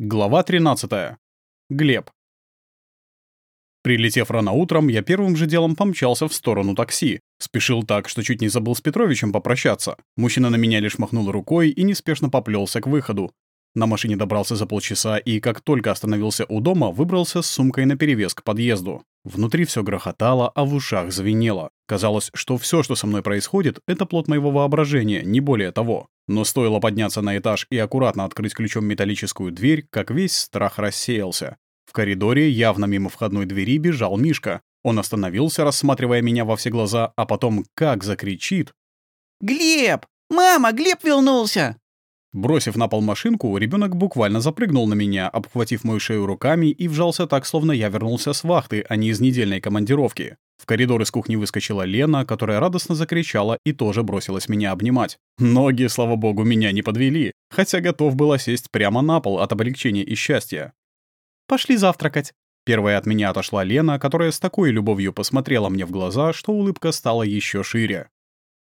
Глава 13. Глеб. Прилетев рано утром, я первым же делом помчался в сторону такси. Спешил так, что чуть не забыл с Петровичем попрощаться. Мужчина на меня лишь махнул рукой и неспешно поплелся к выходу. На машине добрался за полчаса и, как только остановился у дома, выбрался с сумкой наперевес к подъезду. Внутри все грохотало, а в ушах звенело. Казалось, что все, что со мной происходит, это плод моего воображения, не более того. Но стоило подняться на этаж и аккуратно открыть ключом металлическую дверь, как весь страх рассеялся. В коридоре явно мимо входной двери бежал Мишка. Он остановился, рассматривая меня во все глаза, а потом как закричит. «Глеб! Мама, Глеб вернулся!» Бросив на пол машинку, ребенок буквально запрыгнул на меня, обхватив мою шею руками и вжался так, словно я вернулся с вахты, а не из недельной командировки. В коридор из кухни выскочила Лена, которая радостно закричала и тоже бросилась меня обнимать. Ноги, слава богу, меня не подвели, хотя готов было сесть прямо на пол от облегчения и счастья. «Пошли завтракать». Первая от меня отошла Лена, которая с такой любовью посмотрела мне в глаза, что улыбка стала еще шире.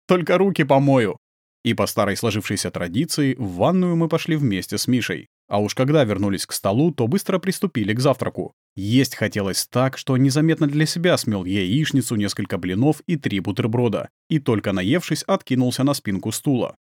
«Только руки помою», и по старой сложившейся традиции в ванную мы пошли вместе с Мишей. А уж когда вернулись к столу, то быстро приступили к завтраку. Есть хотелось так, что незаметно для себя смел яичницу, несколько блинов и три бутерброда. И только наевшись, откинулся на спинку стула.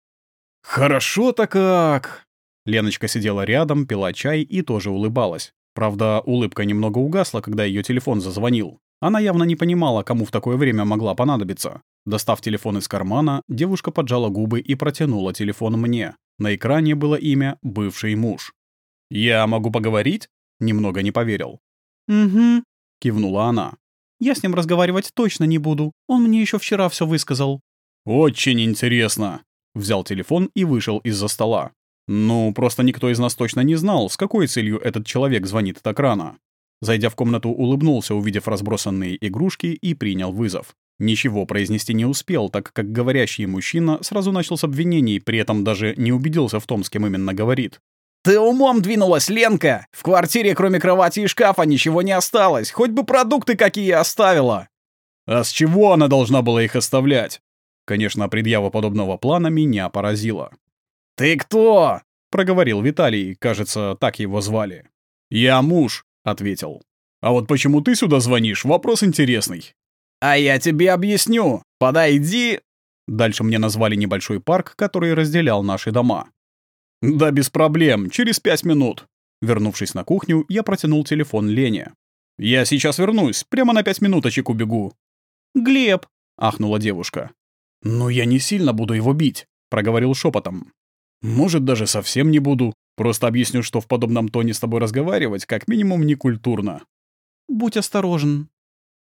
«Хорошо-то как!» Леночка сидела рядом, пила чай и тоже улыбалась. Правда, улыбка немного угасла, когда ее телефон зазвонил. Она явно не понимала, кому в такое время могла понадобиться. Достав телефон из кармана, девушка поджала губы и протянула телефон мне. На экране было имя «бывший муж». «Я могу поговорить?» Немного не поверил. «Угу», — кивнула она. «Я с ним разговаривать точно не буду. Он мне еще вчера все высказал». «Очень интересно», — взял телефон и вышел из-за стола. Ну, просто никто из нас точно не знал, с какой целью этот человек звонит так рано. Зайдя в комнату, улыбнулся, увидев разбросанные игрушки, и принял вызов. Ничего произнести не успел, так как говорящий мужчина сразу начал с обвинений, при этом даже не убедился в том, с кем именно говорит. «Ты умом двинулась, Ленка! В квартире кроме кровати и шкафа ничего не осталось, хоть бы продукты какие оставила!» «А с чего она должна была их оставлять?» Конечно, предъява подобного плана меня поразила. «Ты кто?» — проговорил Виталий, кажется, так его звали. «Я муж», — ответил. «А вот почему ты сюда звонишь, вопрос интересный. «А я тебе объясню. Подойди...» Дальше мне назвали небольшой парк, который разделял наши дома. «Да без проблем, через пять минут». Вернувшись на кухню, я протянул телефон Лене. «Я сейчас вернусь, прямо на пять минуточек убегу». «Глеб», — ахнула девушка. «Ну, я не сильно буду его бить», — проговорил шепотом. «Может, даже совсем не буду. Просто объясню, что в подобном тоне с тобой разговаривать как минимум некультурно». «Будь осторожен»,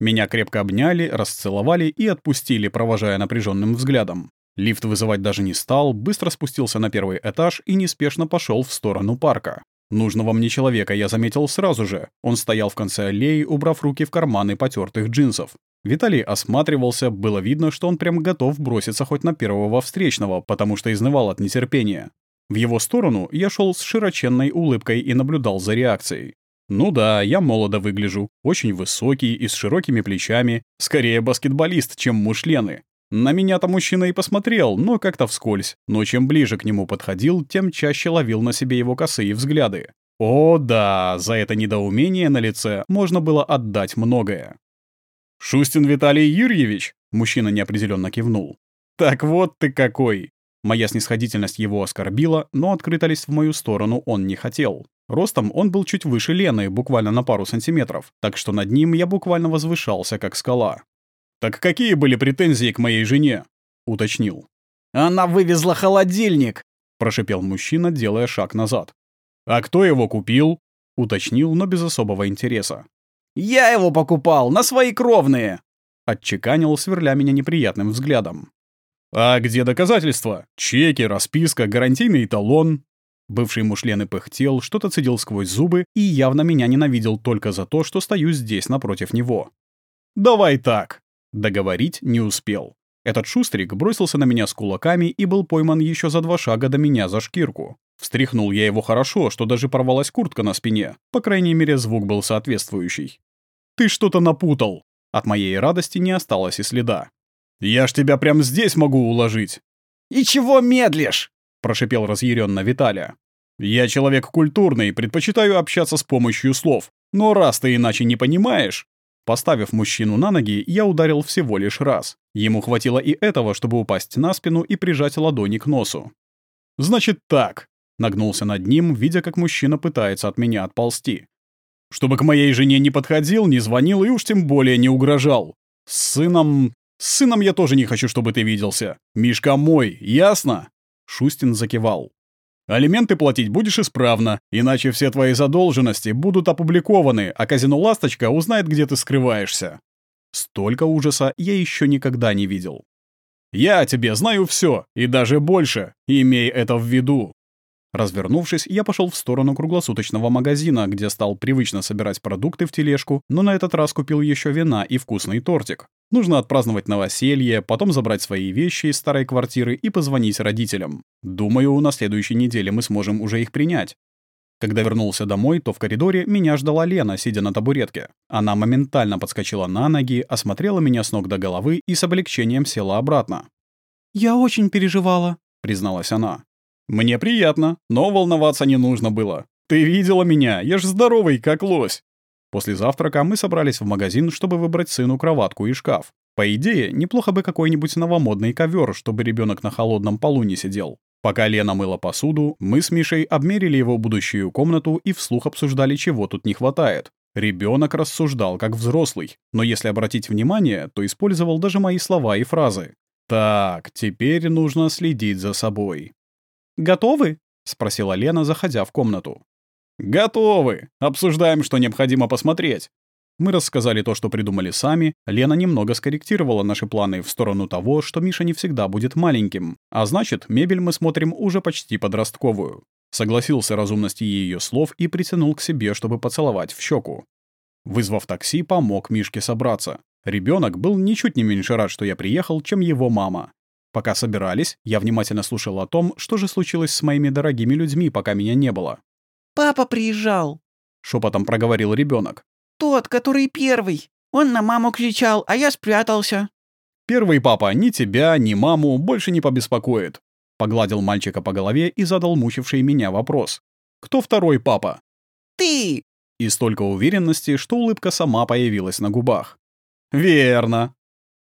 меня крепко обняли, расцеловали и отпустили, провожая напряженным взглядом. Лифт вызывать даже не стал, быстро спустился на первый этаж и неспешно пошел в сторону парка. Нужного мне человека я заметил сразу же. Он стоял в конце аллеи, убрав руки в карманы потертых джинсов. Виталий осматривался, было видно, что он прям готов броситься хоть на первого встречного, потому что изнывал от нетерпения. В его сторону я шел с широченной улыбкой и наблюдал за реакцией. Ну да, я молодо выгляжу, очень высокий и с широкими плечами, скорее баскетболист, чем муж Лены. На меня-то мужчина и посмотрел, но как-то вскользь, но чем ближе к нему подходил, тем чаще ловил на себе его косые взгляды. О да, за это недоумение на лице можно было отдать многое. «Шустин Виталий Юрьевич?» — мужчина неопределенно кивнул. «Так вот ты какой!» Моя снисходительность его оскорбила, но открыто лезть в мою сторону он не хотел. Ростом он был чуть выше Лены, буквально на пару сантиметров, так что над ним я буквально возвышался, как скала. «Так какие были претензии к моей жене?» — уточнил. «Она вывезла холодильник!» — прошипел мужчина, делая шаг назад. «А кто его купил?» — уточнил, но без особого интереса. «Я его покупал, на свои кровные!» — отчеканил, сверля меня неприятным взглядом. «А где доказательства? Чеки, расписка, гарантийный талон?» Бывший муж Лены пыхтел, что-то цедил сквозь зубы и явно меня ненавидел только за то, что стою здесь напротив него. «Давай так!» Договорить не успел. Этот шустрик бросился на меня с кулаками и был пойман еще за два шага до меня за шкирку. Встряхнул я его хорошо, что даже порвалась куртка на спине. По крайней мере, звук был соответствующий. «Ты что-то напутал!» От моей радости не осталось и следа. «Я ж тебя прямо здесь могу уложить!» «И чего медлишь?» — прошипел разъяренно Виталя. Я человек культурный, предпочитаю общаться с помощью слов. Но раз ты иначе не понимаешь... Поставив мужчину на ноги, я ударил всего лишь раз. Ему хватило и этого, чтобы упасть на спину и прижать ладони к носу. «Значит так», — нагнулся над ним, видя, как мужчина пытается от меня отползти. «Чтобы к моей жене не подходил, не звонил и уж тем более не угрожал. С сыном... С сыном я тоже не хочу, чтобы ты виделся. Мишка мой, ясно?» Шустин закивал. Алименты платить будешь исправно, иначе все твои задолженности будут опубликованы, а казино «Ласточка» узнает, где ты скрываешься. Столько ужаса я еще никогда не видел. Я о тебе знаю все, и даже больше, имей это в виду. Развернувшись, я пошел в сторону круглосуточного магазина, где стал привычно собирать продукты в тележку, но на этот раз купил еще вина и вкусный тортик. Нужно отпраздновать новоселье, потом забрать свои вещи из старой квартиры и позвонить родителям. Думаю, на следующей неделе мы сможем уже их принять. Когда вернулся домой, то в коридоре меня ждала Лена, сидя на табуретке. Она моментально подскочила на ноги, осмотрела меня с ног до головы и с облегчением села обратно. «Я очень переживала», — призналась она. «Мне приятно, но волноваться не нужно было. Ты видела меня, я ж здоровый, как лось». После завтрака мы собрались в магазин, чтобы выбрать сыну кроватку и шкаф. По идее, неплохо бы какой-нибудь новомодный ковер, чтобы ребенок на холодном полу не сидел. Пока Лена мыла посуду, мы с Мишей обмерили его будущую комнату и вслух обсуждали, чего тут не хватает. Ребенок рассуждал как взрослый, но если обратить внимание, то использовал даже мои слова и фразы. Так, теперь нужно следить за собой. «Готовы?» — спросила Лена, заходя в комнату. «Готовы! Обсуждаем, что необходимо посмотреть». Мы рассказали то, что придумали сами. Лена немного скорректировала наши планы в сторону того, что Миша не всегда будет маленьким. А значит, мебель мы смотрим уже почти подростковую. Согласился разумности ее слов и притянул к себе, чтобы поцеловать в щеку. Вызвав такси, помог Мишке собраться. Ребенок был ничуть не меньше рад, что я приехал, чем его мама. Пока собирались, я внимательно слушал о том, что же случилось с моими дорогими людьми, пока меня не было. «Папа приезжал», — шепотом проговорил ребенок. «Тот, который первый. Он на маму кричал, а я спрятался». «Первый папа ни тебя, ни маму больше не побеспокоит», — погладил мальчика по голове и задал мучивший меня вопрос. «Кто второй папа?» «Ты!» И столько уверенности, что улыбка сама появилась на губах. «Верно»,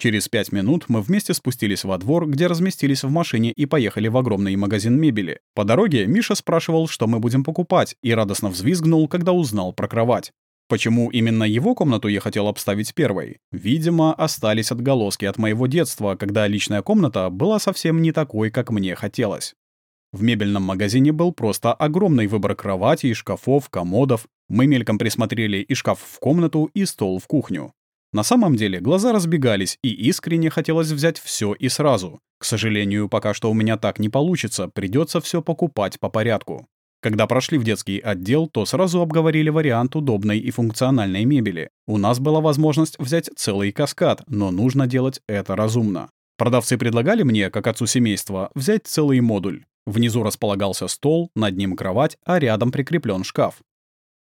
Через пять минут мы вместе спустились во двор, где разместились в машине и поехали в огромный магазин мебели. По дороге Миша спрашивал, что мы будем покупать, и радостно взвизгнул, когда узнал про кровать. Почему именно его комнату я хотел обставить первой? Видимо, остались отголоски от моего детства, когда личная комната была совсем не такой, как мне хотелось. В мебельном магазине был просто огромный выбор кроватей, шкафов, комодов. Мы мельком присмотрели и шкаф в комнату, и стол в кухню. На самом деле глаза разбегались, и искренне хотелось взять все и сразу. К сожалению, пока что у меня так не получится, придется все покупать по порядку. Когда прошли в детский отдел, то сразу обговорили вариант удобной и функциональной мебели. У нас была возможность взять целый каскад, но нужно делать это разумно. Продавцы предлагали мне, как отцу семейства, взять целый модуль. Внизу располагался стол, над ним кровать, а рядом прикреплен шкаф.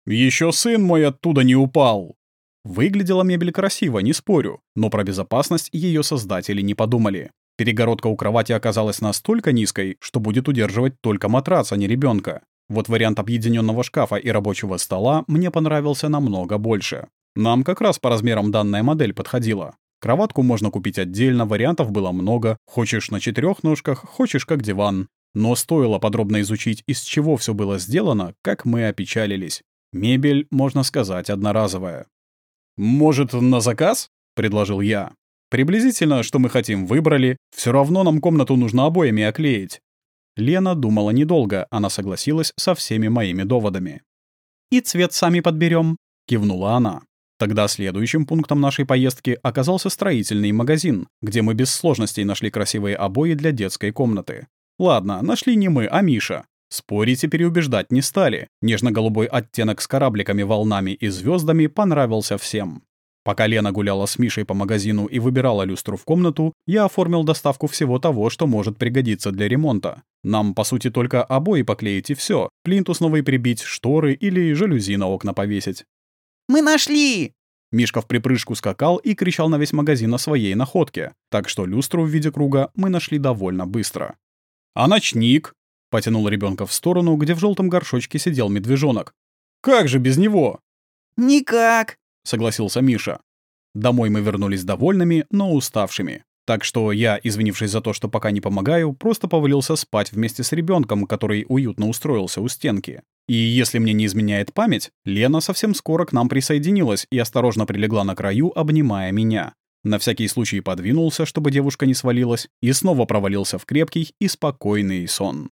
Еще сын мой оттуда не упал!» Выглядела мебель красиво, не спорю, но про безопасность ее создатели не подумали. Перегородка у кровати оказалась настолько низкой, что будет удерживать только матрац, а не ребенка. Вот вариант объединенного шкафа и рабочего стола мне понравился намного больше. Нам как раз по размерам данная модель подходила. Кроватку можно купить отдельно, вариантов было много. Хочешь на четырех ножках, хочешь как диван. Но стоило подробно изучить, из чего все было сделано, как мы опечалились. Мебель, можно сказать, одноразовая. «Может, на заказ?» — предложил я. «Приблизительно, что мы хотим, выбрали. Все равно нам комнату нужно обоями оклеить». Лена думала недолго, она согласилась со всеми моими доводами. «И цвет сами подберем, кивнула она. Тогда следующим пунктом нашей поездки оказался строительный магазин, где мы без сложностей нашли красивые обои для детской комнаты. Ладно, нашли не мы, а Миша. Спорить и переубеждать не стали. Нежно-голубой оттенок с корабликами, волнами и звездами понравился всем. Пока Лена гуляла с Мишей по магазину и выбирала люстру в комнату, я оформил доставку всего того, что может пригодиться для ремонта. Нам, по сути, только обои поклеить и все. Плинтус новый прибить, шторы или жалюзи на окна повесить. «Мы нашли!» Мишка в припрыжку скакал и кричал на весь магазин о своей находке, так что люстру в виде круга мы нашли довольно быстро. «А ночник?» Потянул ребенка в сторону, где в желтом горшочке сидел медвежонок. «Как же без него?» «Никак», — согласился Миша. Домой мы вернулись довольными, но уставшими. Так что я, извинившись за то, что пока не помогаю, просто повалился спать вместе с ребенком, который уютно устроился у стенки. И если мне не изменяет память, Лена совсем скоро к нам присоединилась и осторожно прилегла на краю, обнимая меня. На всякий случай подвинулся, чтобы девушка не свалилась, и снова провалился в крепкий и спокойный сон.